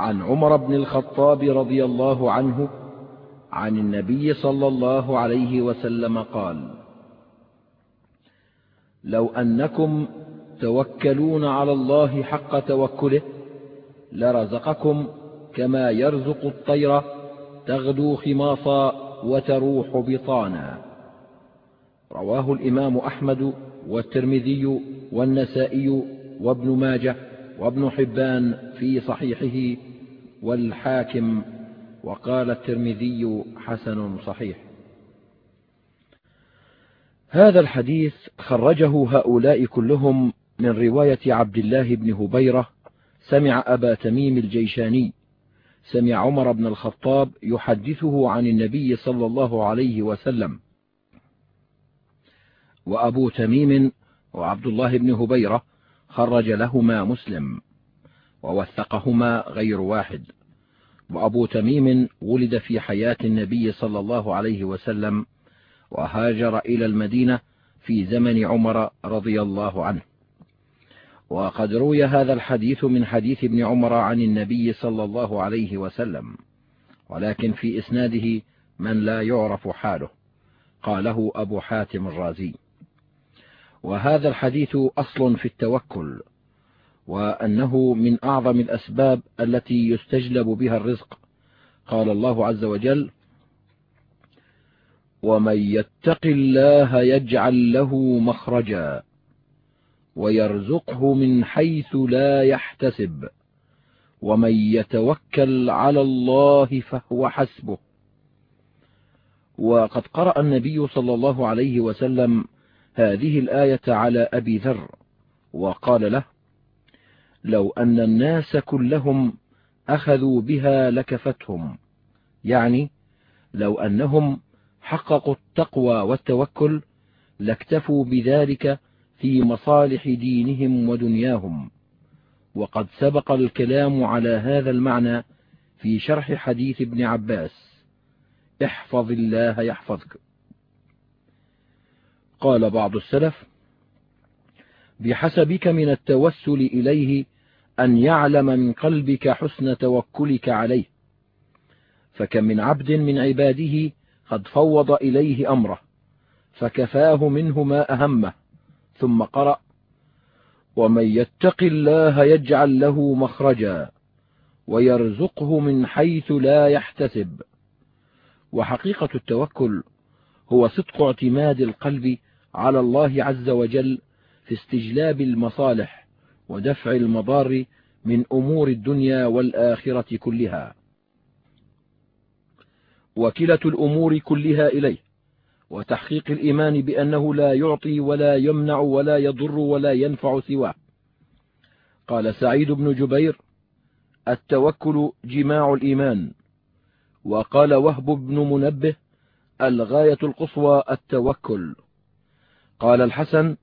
عن عمر بن الخطاب رضي الله عنه عن النبي صلى الله عليه وسلم قال لو أنكم توكلون على الله حق توكله لرزقكم كما يرزق الطير تغدو خماصا وتروح بطانا. رواه الإمام أحمد والترمذي والنسائي وابن ماجه وابن حبان في صحيحه والحاكم وقال الترمذي حسن صحيح. هذا الحديث خرجه هؤلاء كلهم من رواية عبد الله بن هبيرة سمع أبا تميم الجيشاني سمع عمر بن الخطاب يحدثه عن النبي صلى الله عليه وسلم. وأبو تميم وعبد الله بن هبيرة خرج لهما مسلم. ووثقهما غير واحد. وأبو تميم ولد في حياة النبي صلى الله عليه وسلم وهاجر إلى المدينة في زمن عمر رضي الله عنه. وقد روي هذا الحديث من حديث ابن عمر عن النبي صلى الله عليه وسلم ولكن في إسناده من لا يعرف حاله قاله أبو حاتم الرازي. وهذا الحديث أصل في التوكل وأنه من أعظم الأسباب التي يستجلب بها الرزق. قال الله عز وجل ومن يتق الله يجعل له مخرجا ويرزقه من حيث لا يحتسب ومن يتوكل على الله فهو حسبه. وقد قرأ النبي صلى الله عليه وسلم هذه الآية على أبي ذر وقال له لو أن الناس كلهم أخذوا بها لكفتهم. يعني لو أنهم حققوا التقوى والتوكل لاكتفوا بذلك في مصالح دينهم ودنياهم. وقد سبق الكلام على هذا المعنى في شرح حديث ابن عباس. احفظ الله يحفظك. قال بعض السلف بحسبك من التوسل إليه أن يعلم من قلبك حسن توكلك عليه. فكم من عبد من عباده قد فوض إليه أمره فكفاه منه ما أهمه ثم قرأ ومن يتق الله يجعل له مخرجا ويرزقه من حيث لا يحتسب. وحقيقة التوكل هو صدق اعتماد القلب على الله عز وجل في استجلاب المصالح ودفع المضار من أمور الدنيا والآخرة كلها. وكلة الأمور كلها إليه وتحقيق الإيمان بأنه لا يعطي ولا يمنع ولا يضر ولا ينفع سواه. قال سعيد بن جبير التوكل جماع الإيمان. وقال وهب بن منبه الغاية القصوى التوكل. قال الحسن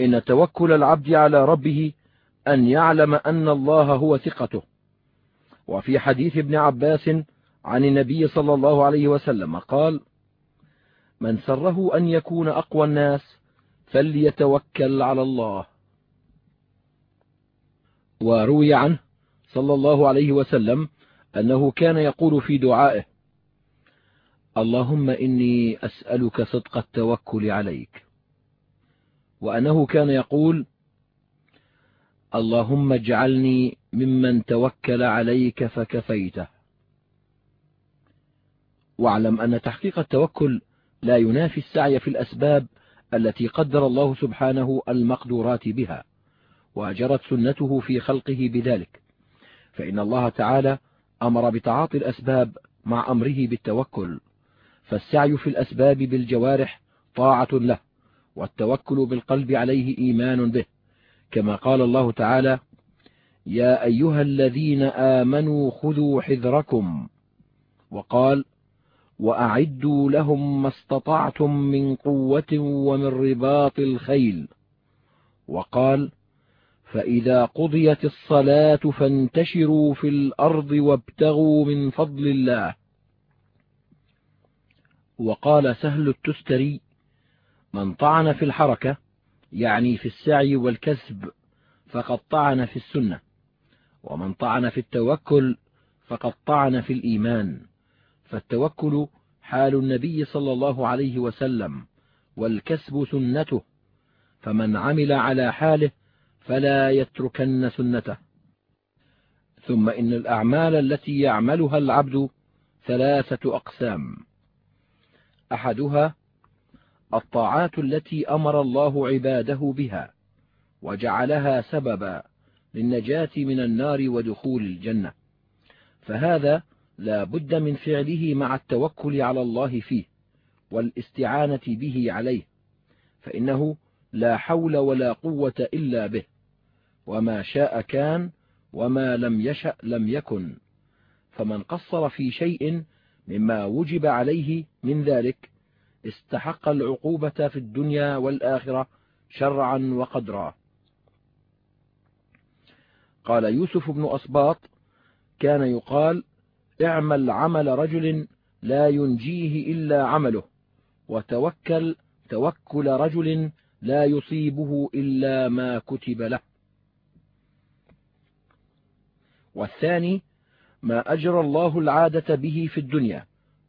إن توكل العبد على ربه أن يعلم أن الله هو ثقته. وفي حديث ابن عباس عن النبي صلى الله عليه وسلم قال من سره أن يكون أقوى الناس فليتوكل على الله. وروي عنه صلى الله عليه وسلم أنه كان يقول في دعائه اللهم إني أسألك صدق التوكل عليك. وأنه كان يقول اللهم اجعلني ممن توكل عليك فكفيته. واعلم أن تحقيق التوكل لا ينافي السعي في الأسباب التي قدر الله سبحانه المقدورات بها وجرت سنته في خلقه بذلك. فإن الله تعالى أمر بتعاطي الأسباب مع أمره بالتوكل فالسعي في الأسباب بالجوارح طاعة له والتوكل بالقلب عليه إيمان به. كما قال الله تعالى يا أيها الذين آمنوا خذوا حذركم. وقال وأعدوا لهم ما استطعتم من قوة ومن رباط الخيل. وقال فإذا قضيت الصلاة فانتشروا في الأرض وابتغوا من فضل الله. وقال سهل التستري من طعن في الحركة يعني في السعي والكسب فقد طعن في السنة. ومن طعن في التوكل فقد طعن في الإيمان. فالتوكل حال النبي صلى الله عليه وسلم والكسب سنته. فمن عمل على حاله فلا يتركن سنته. ثم إن الأعمال التي يعملها العبد ثلاثة أقسام. أحدها الطاعات التي أمر الله عباده بها وجعلها سببا للنجاة من النار ودخول الجنة. فهذا لا بد من فعله مع التوكل على الله فيه والاستعانة به عليه فإنه لا حول ولا قوة إلا به وما شاء كان وما لم يشأ لم يكن. فمن قصر في شيء مما وجب عليه من ذلك استحق العقوبة في الدنيا والآخرة شرعا وقدرا. قال يوسف بن أصباط كان يقال اعمل عمل رجل لا ينجيه إلا عمله وتوكل توكل رجل لا يصيبه إلا ما كتب له. والثاني ما أجرى الله العادة به في الدنيا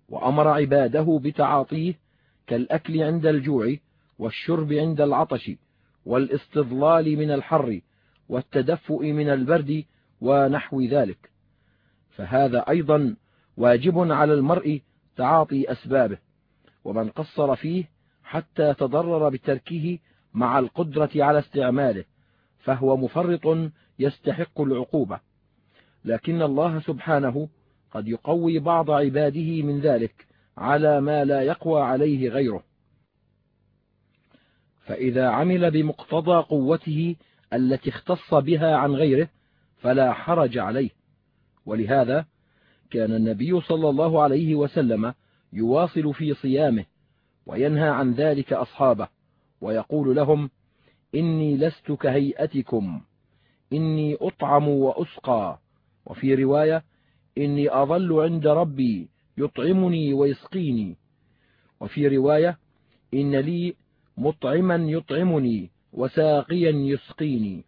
وأمر عباده بتعاطيه كالأكل عند الجوع والشرب عند العطش والاستظلال من الحر والتدفؤ من البرد ونحو ذلك. فهذا أيضا واجب على المرء تعاطي أسبابه ومن قصر فيه حتى تضرر بتركه مع القدرة على استعماله فهو مفرط يستحق العقوبة. لكن الله سبحانه قد يقوي بعض عباده من ذلك على ما لا يقوى عليه غيره. فإذا عمل بمقتضى قوته التي اختص بها عن غيره فلا حرج عليه. ولهذا كان النبي صلى الله عليه وسلم يواصل في صيامه وينهى عن ذلك أصحابه ويقول لهم إني لست كهيئتكم إني أطعم وأسقى. وفي رواية إني أظل عند ربي يطعمني ويسقيني. وفي رواية إن لي مطعما يطعمني وساقيا يسقيني.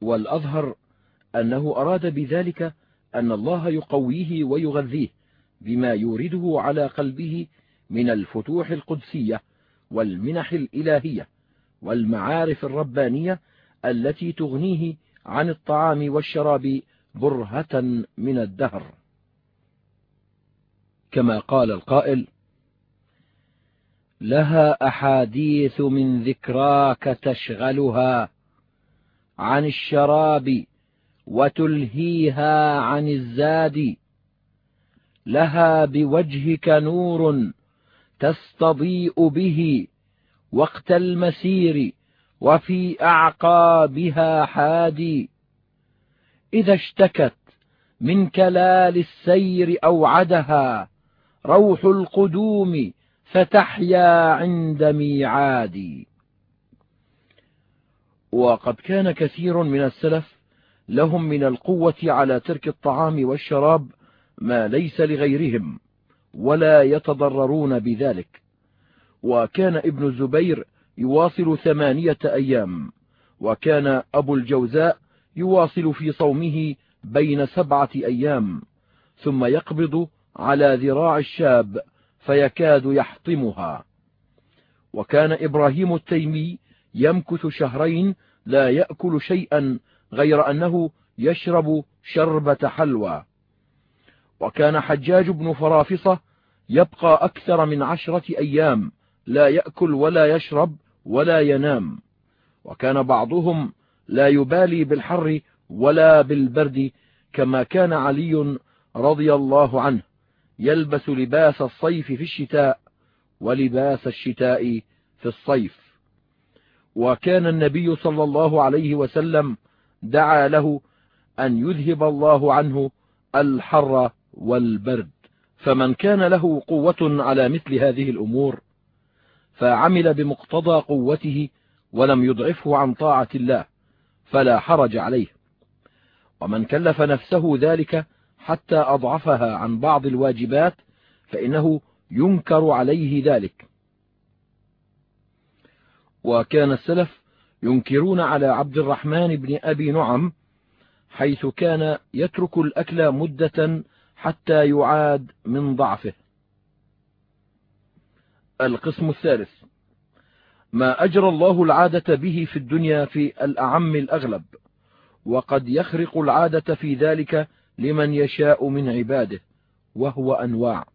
والأظهر أنه أراد بذلك أن الله يقويه ويغذيه بما يورده على قلبه من الفتوح القدسية والمنح الإلهية والمعارف الربانية التي تغنيه عن الطعام والشراب برهة من الدهر. كما قال القائل لها أحاديث من ذكراك تشغلها عن الشراب وتلهيها عن الزاد لها بوجهك نور تستضيء به وقت المسير وفي أعقابها حادي. إذا اشتكت من كلال السير أوعدها روح القدوم فتحيا عند ميعاد وقد كان كثير من السلف لهم من القوة على ترك الطعام والشراب ما ليس لغيرهم ولا يتضررون بذلك. وكان ابن الزبير يواصل ثمانية أيام وكان أبو الجوزاء يواصل في صومه بين سبعة أيام ثم يقبض على ذراع الشاب فيكاد يحطمها. وكان إبراهيم التيمي يمكث شهرين لا يأكل شيئا غير أنه يشرب شربة حلوى. وكان حجاج بن فرافصة يبقى أكثر من عشرة أيام لا يأكل ولا يشرب ولا ينام. وكان بعضهم لا يبالي بالحر ولا بالبرد كما كان علي رضي الله عنه. يلبس لباس الصيف في الشتاء ولباس الشتاء في الصيف. وكان النبي صلى الله عليه وسلم دعا له أن يذهب الله عنه الحر والبرد. فمن كان له قوة على مثل هذه الأمور فعمل بمقتضى قوته ولم يضعفه عن طاعة الله فلا حرج عليه. ومن كلف نفسه ذلك حتى أضعفها عن بعض الواجبات فإنه ينكر عليه ذلك. وكان السلف ينكرون على عبد الرحمن بن أبي نعم حيث كان يترك الأكل مدة حتى يعاد من ضعفه. القسم الثالث ما أجرى الله العادة به في الدنيا في الأعم الأغلب وقد يخرق العادة في ذلك لمن يشاء من عباده وهو أنواع.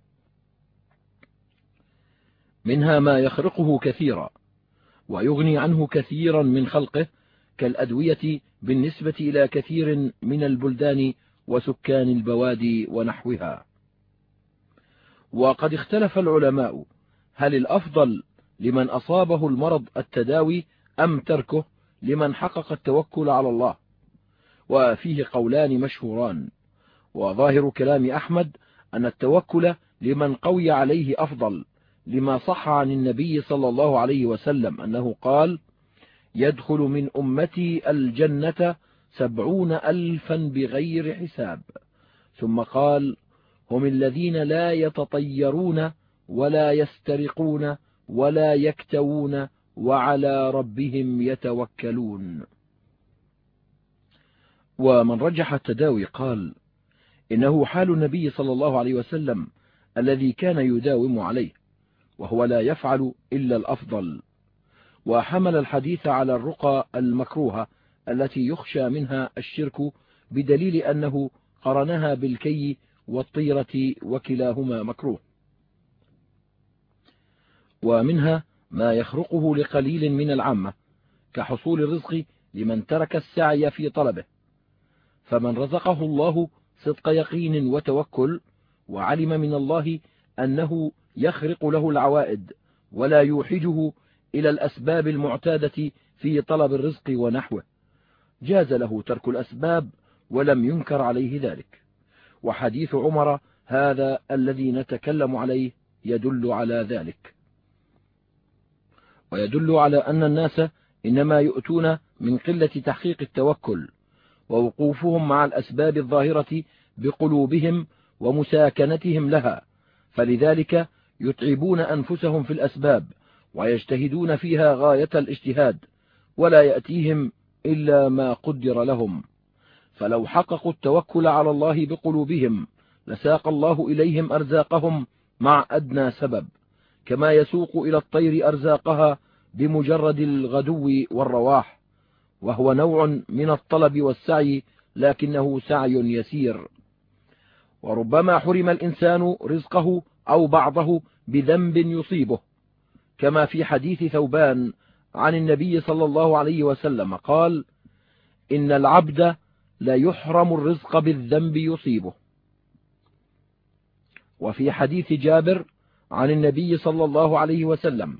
منها ما يخرقه كثيرا ويغني عنه كثيرا من خلقه كالأدوية بالنسبة إلى كثير من البلدان وسكان البوادي ونحوها. وقد اختلف العلماء هل الأفضل لمن أصابه المرض التداوي أم تركه لمن حقق التوكل على الله؟ وفيه قولان مشهوران. وظاهر كلام أحمد أن التوكل لمن قوي عليه أفضل لما صح عن النبي صلى الله عليه وسلم أنه قال يدخل من أمتي الجنة سبعون ألفا بغير حساب. ثم قال هم الذين لا يتطيرون ولا يسترقون ولا يكتوون وعلى ربهم يتوكلون. ومن رجح التداوي قال إنه حال النبي صلى الله عليه وسلم الذي كان يداوم عليه وهو لا يفعل إلا الأفضل. وحمل الحديث على الرقى المكروهة التي يخشى منها الشرك بدليل أنه قرنها بالكي والطيرة وكلاهما مكروه. ومنها ما يخرقه لقليل من العامة كحصول الرزق لمن ترك السعي في طلبه. فمن رزقه الله صدق يقين وتوكل وعلم من الله أنه يخرق له العوائد ولا يوحجه إلى الأسباب المعتادة في طلب الرزق ونحوه. جاز له ترك الأسباب ولم ينكر عليه ذلك. وحديث عمر هذا الذي نتكلم عليه يدل على ذلك. ويدل على أن الناس إنما يؤتون من قلة تحقيق التوكل ووقوفهم مع الأسباب الظاهرة بقلوبهم ومساكنتهم لها فلذلك يتعبون أنفسهم في الأسباب ويجتهدون فيها غاية الاجتهاد ولا يأتيهم إلا ما قدر لهم. فلو حققوا التوكل على الله بقلوبهم لساق الله إليهم أرزاقهم مع أدنى سبب كما يسوق إلى الطير أرزاقها بمجرد الغدو والرواح. وهو نوع من الطلب والسعي لكنه سعي يسير. وربما حرم الإنسان رزقه أو بعضه بذنب يصيبه. كما في حديث ثوبان عن النبي صلى الله عليه وسلم قال إن العبد لا يحرم الرزق بالذنب يصيبه. وفي حديث جابر عن النبي صلى الله عليه وسلم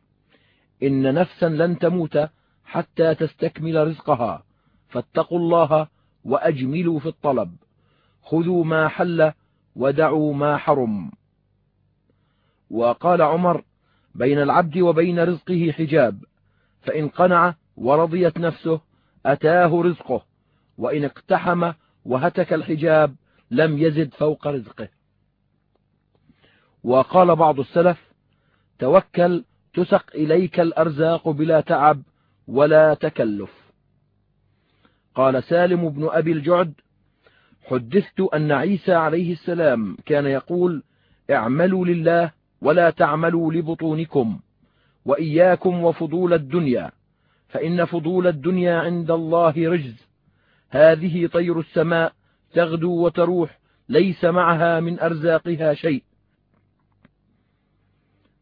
إن نفسا لن تموت حتى تستكمل رزقها. فاتقوا الله وأجملوا في الطلب. خذوا ما حل ودعوا ما حرم. وقال عمر بين العبد وبين رزقه حجاب. فإن قنع ورضيت نفسه أتاه رزقه. وإن اقتحم وهتك الحجاب لم يزد فوق رزقه. وقال بعض السلف توكل تسق إليك الأرزاق بلا تعب ولا تكلف. قال سالم بن أبي الجعد حدثت أن عيسى عليه السلام كان يقول اعملوا لله ولا تعملوا لبطونكم وإياكم وفضول الدنيا فإن فضول الدنيا عند الله رجز. هذه طير السماء تغدو وتروح ليس معها من أرزاقها شيء.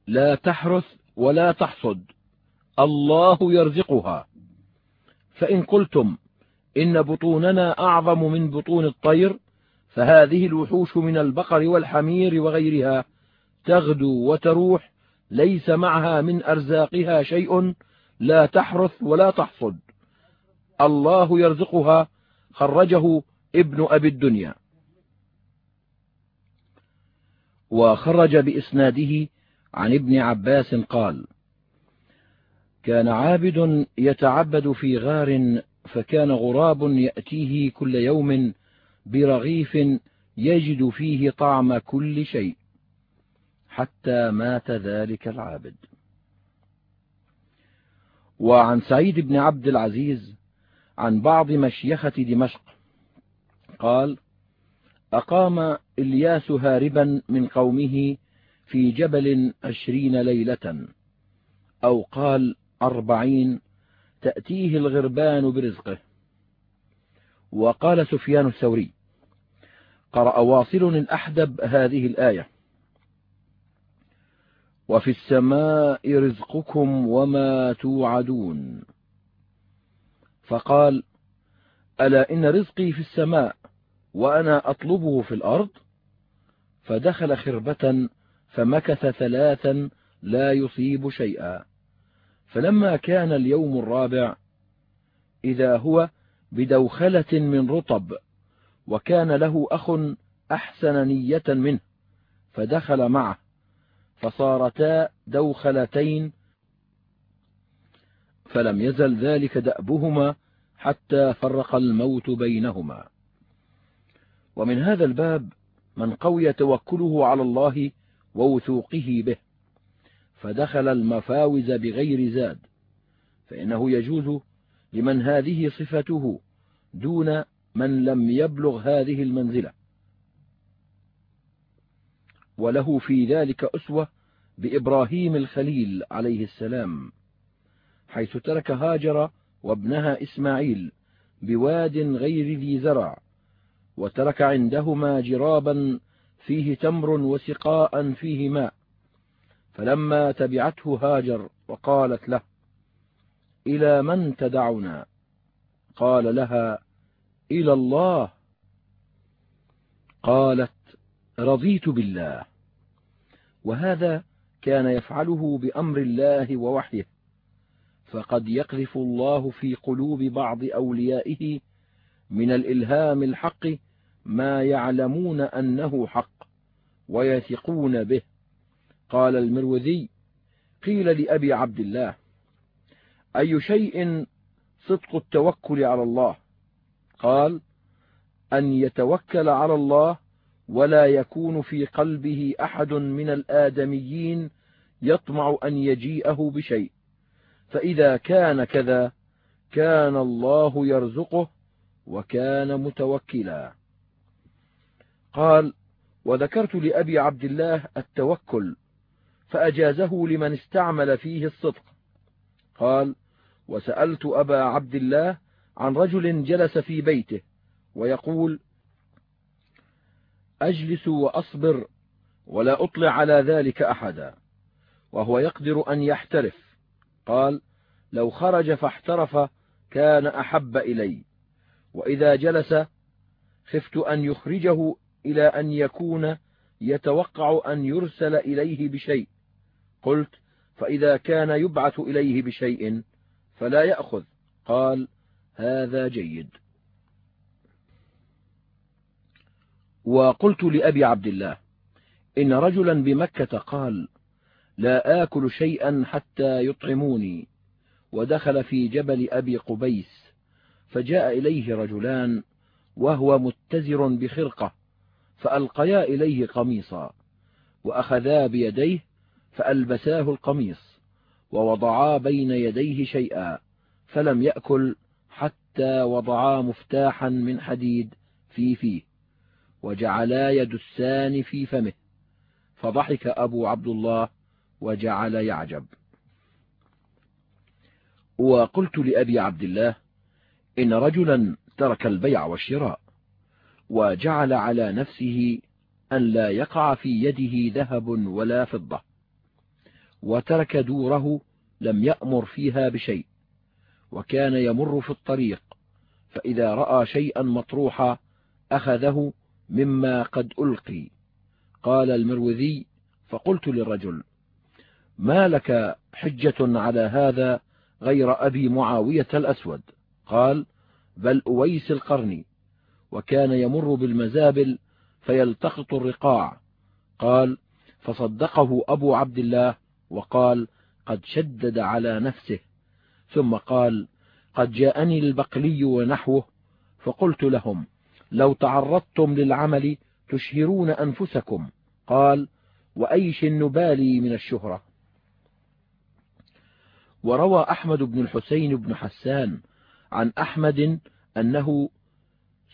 لا تحرث ولا تحصد. الله يرزقها. فإن قلتم إن بطوننا أعظم من بطون الطير فهذه الوحوش من البقر والحمير وغيرها تغدو وتروح ليس معها من أرزاقها شيء لا تحرث ولا تحصد. الله يرزقها خرجه ابن أبي الدنيا. وخرج بإسناده عن ابن عباس قال كان عابد يتعبد في غار فكان غراب يأتيه كل يوم برغيف يجد فيه طعم كل شيء حتى مات ذلك العابد. وعن سعيد بن عبد العزيز عن بعض مشيخة دمشق قال أقام إلياس هاربا من قومه في جبل عشرين ليلة أو قال أربعين تأتيه الغربان برزقه. وقال سفيان الثوري قرأ واصل الأحدب هذه الآية وفي السماء رزقكم وما توعدون. فقال ألا إن رزقي في السماء وأنا أطلبه في الأرض؟ فدخل خربة فمكث ثلاثا لا يصيب شيئا. فلما كان اليوم الرابع إذا هو بدوخلة من رطب وكان له أخ أحسن نية منه فدخل معه فصارتا دوخلتين فلم يزل ذلك دأبهما حتى فرق الموت بينهما. ومن هذا الباب من قوي توكله على الله ووثوقه به. فدخل المفاوز بغير زاد فإنه يجوز لمن هذه صفته دون من لم يبلغ هذه المنزلة. وله في ذلك أسوة بإبراهيم الخليل عليه السلام حيث ترك هاجر وابنها إسماعيل بواد غير ذي زرع وترك عندهما جرابا فيه تمر وسقاء فيه ماء فلما تبعته هاجر وقالت له إلى من تدعنا؟ قال لها إلى الله. قالت رضيت بالله. وهذا كان يفعله بأمر الله ووحيه. فقد يقذف الله في قلوب بعض أوليائه من الإلهام الحق ما يعلمون أنه حق ويثقون به. قال المروذي قيل لأبي عبد الله أي شيء صدق التوكل على الله؟ قال أن يتوكل على الله ولا يكون في قلبه أحد من الآدميين يطمع أن يجيئه بشيء فإذا كان كذا كان الله يرزقه وكان متوكلا. قال وذكرت لأبي عبد الله التوكل فأجازه لمن استعمل فيه الصدق. قال وسألت أبا عبد الله عن رجل جلس في بيته ويقول أجلس وأصبر ولا أطلع على ذلك أحدا وهو يقدر أن يحترف. قال لو خرج فاحترف كان أحب إلي وإذا جلس خفت أن يخرجه إلى أن يكون يتوقع أن يرسل إليه بشيء. قلت فإذا كان يبعث إليه بشيء فلا يأخذ. قال هذا جيد. وقلت لأبي عبد الله إن رجلا بمكة قال لا آكل شيئا حتى يطعموني. ودخل في جبل أبي قبيس فجاء إليه رجلان وهو متزر بخرقة فألقيا إليه قميصا وأخذا بيديه فألبساه القميص ووضعا بين يديه شيئا فلم يأكل حتى وضعا مفتاحا من حديد في فيه وجعلا يدسان في فمه فضحك أبو عبد الله وجعل يعجب. وقلت لأبي عبد الله إن رجلا ترك البيع والشراء وجعل على نفسه أن لا يقع في يده ذهب ولا فضة. وترك دوره لم يأمر فيها بشيء وكان يمر في الطريق فإذا رأى شيئا مطروحا أخذه مما قد ألقي. قال المروذي فقلت للرجل ما لك حجة على هذا غير أبي معاوية الأسود؟ قال بل أويس القرني. وكان يمر بالمزابل فيلتقط الرقاع. قال فصدقه أبو عبد الله وقال قد شدد على نفسه. ثم قال قد جاءني البقلي ونحوه فقلت لهم لو تعرضتم للعمل تشهرون أنفسكم. قال وأيش النبالي من الشهرة؟ وروى أحمد بن الحسين بن حسان عن أحمد أنه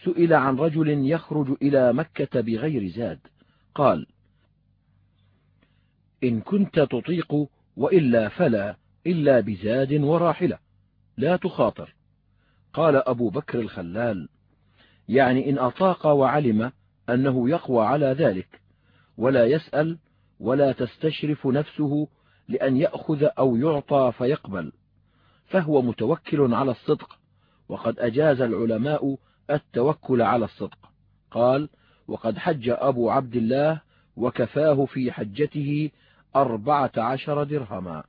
سئل عن رجل يخرج إلى مكة بغير زاد. قال إن كنت تطيق وإلا فلا إلا بزاد وراحلة لا تخاطر. قال أبو بكر الخلال يعني إن أطاق وعلم أنه يقوى على ذلك ولا يسأل ولا تستشرف نفسه لأن يأخذ أو يعطى فيقبل فهو متوكل على الصدق وقد أجاز العلماء التوكل على الصدق. قال وقد حج أبو عبد الله وكفاه في حجته أربعة عشر درهما.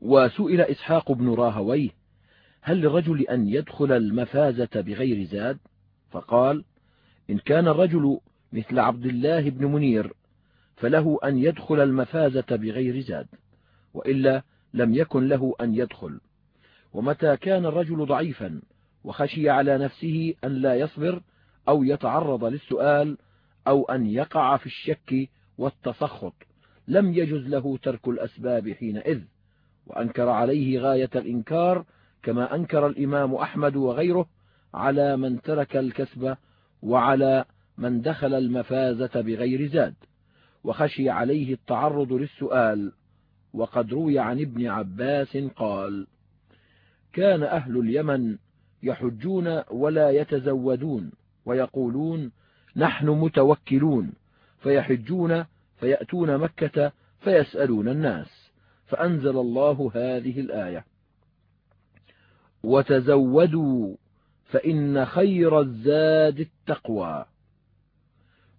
وسئل إسحاق بن راهويه هل للرجل أن يدخل المفازة بغير زاد؟ فقال إن كان الرجل مثل عبد الله بن منير فله أن يدخل المفازة بغير زاد وإلا لم يكن له أن يدخل. ومتى كان الرجل ضعيفا وخشي على نفسه أن لا يصبر أو يتعرض للسؤال أو أن يقع في الشك والتسخط لم يجز له ترك الأسباب حينئذ وأنكر عليه غاية الإنكار كما أنكر الإمام أحمد وغيره على من ترك الكسب وعلى من دخل المفازة بغير زاد وخشي عليه التعرض للسؤال وقد روي عن ابن عباس قال كان أهل اليمن يحجون ولا يتزودون ويقولون نحن متوكلون فيحجون فيأتون مكة فيسألون الناس. فأنزل الله هذه الآية. وتزودوا فإن خير الزاد التقوى.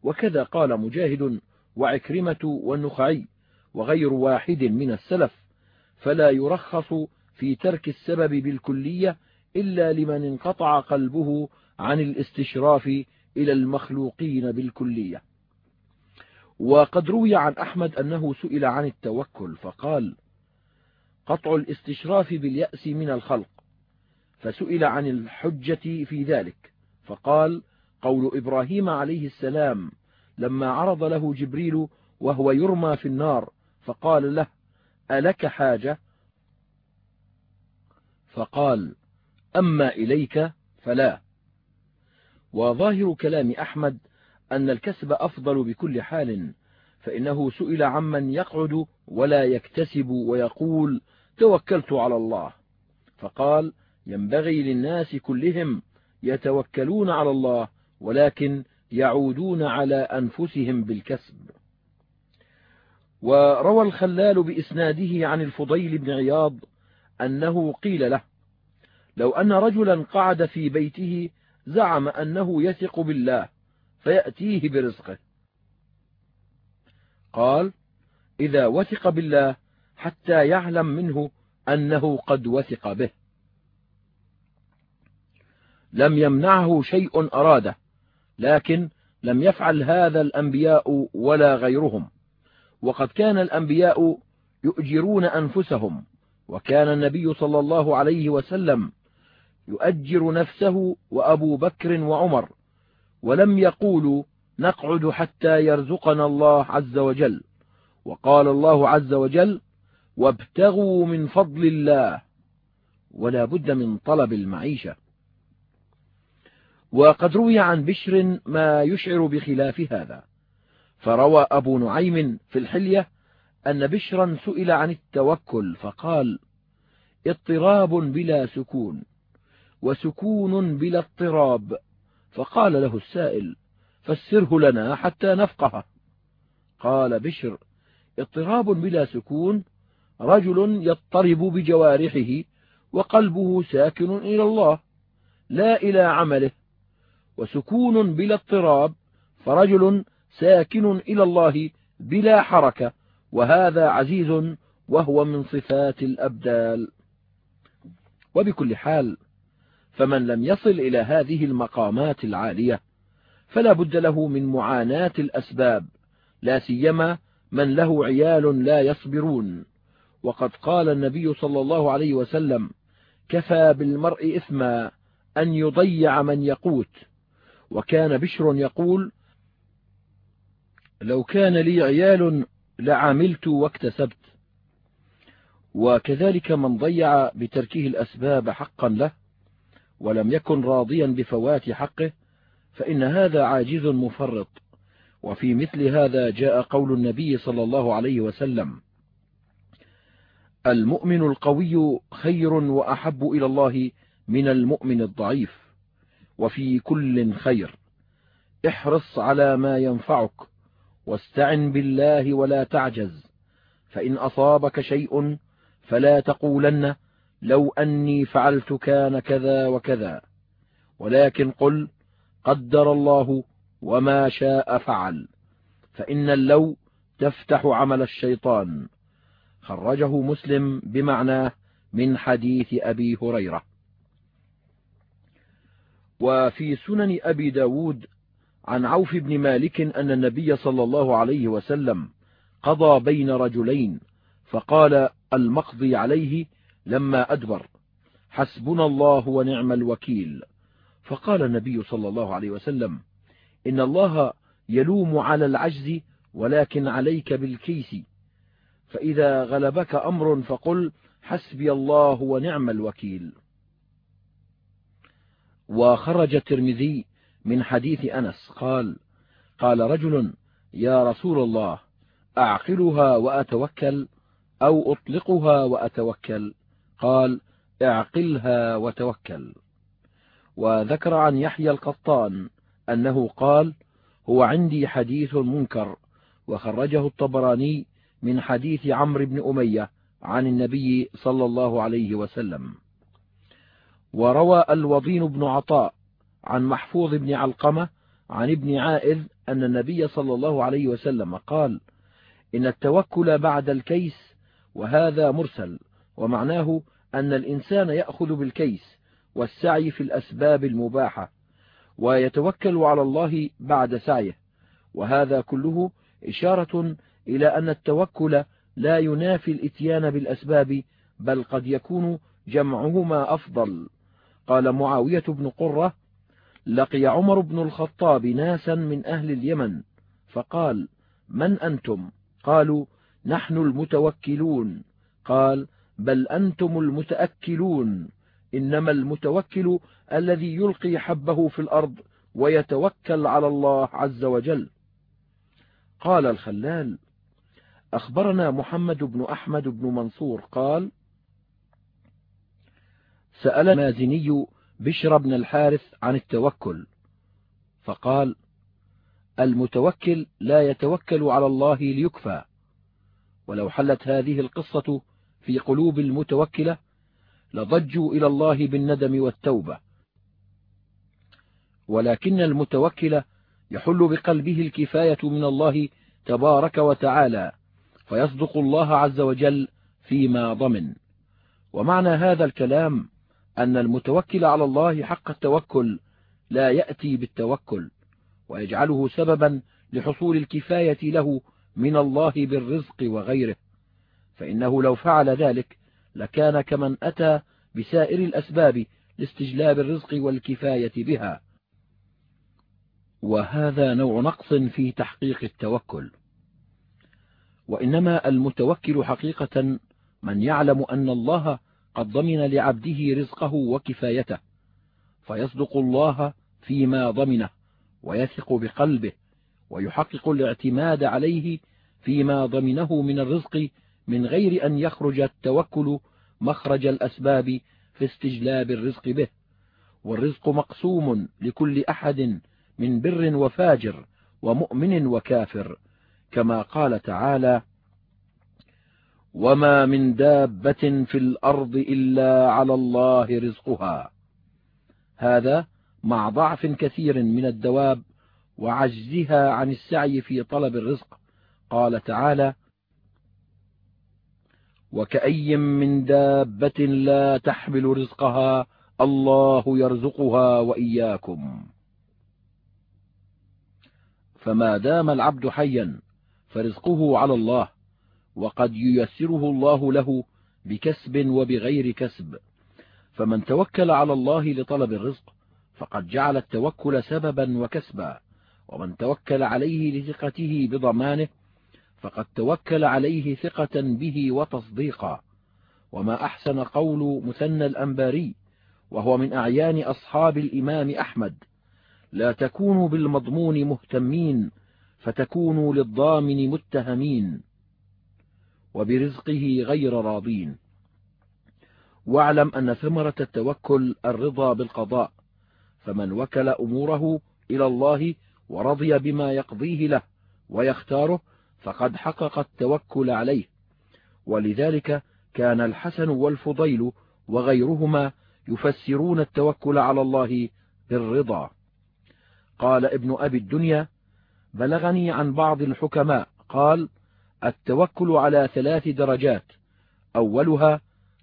وكذا قال مجاهد وعكرمة والنخعي وغير واحد من السلف فلا يرخص في ترك السبب بالكلية إلا لمن انقطع قلبه عن الاستشراف إلى المخلوقين بالكلية. وقد روي عن أحمد أنه سئل عن التوكل فقال قطع الاستشراف باليأس من الخلق. فسئل عن الحجة في ذلك فقال قول إبراهيم عليه السلام لما عرض له جبريل وهو يرمى في النار فقال له ألك حاجة؟ فقال أما إليك فلا. وظاهر كلام أحمد أن الكسب أفضل بكل حال فإنه سئل عمن يقعد ولا يكتسب ويقول توكلت على الله. فقال ينبغي للناس كلهم يتوكلون على الله ولكن يعودون على أنفسهم بالكسب. وروى الخلال بإسناده عن الفضيل بن عياض أنه قيل له لو أن رجلا قعد في بيته زعم أنه يثق بالله فيأتيه برزقه. قال إذا وثق بالله حتى يعلم منه أنه قد وثق به. لم يمنعه شيء أراده لكن لم يفعل هذا الأنبياء ولا غيرهم. وقد كان الأنبياء يؤجرون أنفسهم وكان النبي صلى الله عليه وسلم يؤجر نفسه وأبو بكر وعمر. ولم يقولوا نقعد حتى يرزقنا الله عز وجل. وقال الله عز وجل وابتغوا من فضل الله ولا بد من طلب المعيشة. وقد روي عن بشر ما يشعر بخلاف هذا. فروى أبو نعيم في الحلية أن بشرا سئل عن التوكل فقال اضطراب بلا سكون وسكون بلا اضطراب. فقال له السائل فسره لنا حتى نفقه. قال بشر اضطراب بلا سكون رجل يضطرب بجوارحه وقلبه ساكن إلى الله لا إلى عمله وسكون بلا اضطراب فرجل ساكن إلى الله بلا حركة وهذا عزيز وهو من صفات الأبدال. وبكل حال فمن لم يصل إلى هذه المقامات العالية فلا بد له من معاناة الأسباب لا سيما من له عيال لا يصبرون. وقد قال النبي صلى الله عليه وسلم كفى بالمرء إثما أن يضيع من يقوت وكان بشر يقول لو كان لي عيال لعملت واكتسبت وكذلك من ضيع بتركه الأسباب حقا له. ولم يكن راضيا بفوات حقه فإن هذا عاجز مفرط. وفي مثل هذا جاء قول النبي صلى الله عليه وسلم المؤمن القوي خير وأحب إلى الله من المؤمن الضعيف وفي كل خير. احرص على ما ينفعك واستعن بالله ولا تعجز فإن أصابك شيء فلا تقولن لو أني فعلت كان كذا وكذا. ولكن قل قدر الله وما شاء فعل. فإن اللو تفتح عمل الشيطان. خرجه مسلم بمعناه من حديث أبي هريرة. وفي سنن أبي ب داود عن عوف بن مالك أن النبي صلى الله عليه وسلم قضى بين رجلين فقال المقضي عليه لما أدبر. حسبنا الله ونعم الوكيل. فقال النبي صلى الله عليه وسلم إن الله يلوم على العجز ولكن عليك بالكيس. فإذا غلبك أمر فقل حسبي الله ونعم الوكيل. وخرج الترمذي من حديث أنس قال قال رجل يا رسول الله أعقلها وأتوكل أو أطلقها وأتوكل؟ قال اعقلها وتوكل. وذكر عن يحيى القطان أنه قال هو عندي حديث منكر وخرجه الطبراني من حديث عمرو بن أمية عن النبي صلى الله عليه وسلم. وروى الوضين بن عطاء عن محفوظ بن علقمة عن ابن عائذ أن النبي صلى الله عليه وسلم قال إن التوكل بعد الكيس وهذا مرسل. ومعناه أن الإنسان يأخذ بالكيس والسعي في الأسباب المباحة ويتوكل على الله بعد سعيه وهذا كله إشارة إلى أن التوكل لا ينافي الإتيان بالأسباب بل قد يكون جمعهما أفضل. قال معاوية بن قرة لقي عمر بن الخطاب ناسا من أهل اليمن فقال من أنتم؟ قالوا نحن المتوكلون. قال بل أنتم المتأكلون إنما المتوكل الذي يلقي حبه في الأرض ويتوكل على الله عز وجل. قال الخلال أخبرنا محمد بن أحمد بن منصور قال سأل المازني بشر بن الحارث عن التوكل فقال المتوكل لا يتوكل على الله ليكفى. ولو حلت هذه القصة في قلوب المتوكلة لضجوا إلى الله بالندم والتوبة. ولكن المتوكل يحل بقلبه الكفاية من الله تبارك وتعالى فيصدق الله عز وجل فيما ضمن. ومعنى هذا الكلام أن المتوكل على الله حق التوكل لا يأتي بالتوكل ويجعله سببا لحصول الكفاية له من الله بالرزق وغيره. فإنه لو فعل ذلك لكان كمن أتى بسائر الأسباب لاستجلاب الرزق والكفاية بها. وهذا نوع نقص في تحقيق التوكل. وإنما المتوكل حقيقة من يعلم أن الله قد ضمن لعبده رزقه وكفايته فيصدق الله فيما ضمنه ويثق بقلبه ويحقق الاعتماد عليه فيما ضمنه من الرزق من غير أن يخرج التوكل مخرج الأسباب في استجلاب الرزق به. والرزق مقسوم لكل أحد من بر وفاجر ومؤمن وكافر كما قال تعالى وما من دابة في الأرض إلا على الله رزقها. هذا مع ضعف كثير من الدواب وعجزها عن السعي في طلب الرزق قال تعالى وكأي من دابة لا تحمل رزقها الله يرزقها وإياكم. فما دام العبد حيا فرزقه على الله وقد ييسره الله له بكسب وبغير كسب. فمن توكل على الله لطلب الرزق فقد جعل التوكل سببا وكسبا. ومن توكل عليه لثقته بضمانه فقد توكل عليه ثقة به وتصديقا. وما أحسن قول مثنى الأنباري وهو من أعيان أصحاب الإمام أحمد لا تكونوا بالمضمون مهتمين فتكونوا للضامن متهمين. وبرزقه غير راضين. واعلم أن ثمرة التوكل الرضا بالقضاء فمن وكل أموره إلى الله ورضي بما يقضيه له ويختاره فقد حقق التوكل عليه. ولذلك كان الحسن والفضيل وغيرهما يفسرون التوكل على الله بالرضا. قال ابن أبي الدنيا بلغني عن بعض الحكماء قال التوكل على ثلاث درجات أولها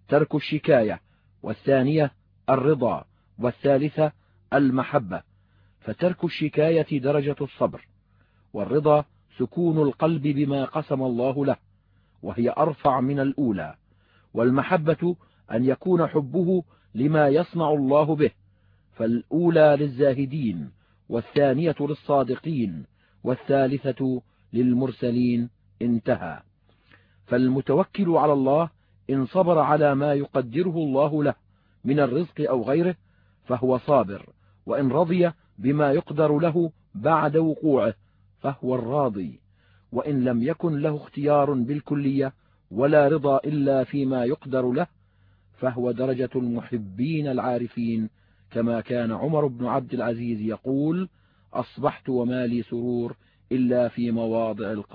ترك الشكاية والثانية الرضا والثالثة المحبة. فترك الشكاية درجة الصبر والرضا سكون القلب بما قسم الله له وهي أرفع من الأولى والمحبة أن يكون حبه لما يصنع الله به فالأولى للزاهدين والثانية للصادقين والثالثة للمرسلين انتهى. فالمتوكل على الله إن صبر على ما يقدره الله له من الرزق أو غيره فهو صابر وإن رضي بما يقدر له بعد وقوعه. فهو الراضي وإن لم يكن له اختيار بالكلية ولا رضا إلا فيما يقدر له فهو درجة المحبين العارفين كما كان عمر بن عبد العزيز يقول أصبحت وما لي سرور إلا في مواضع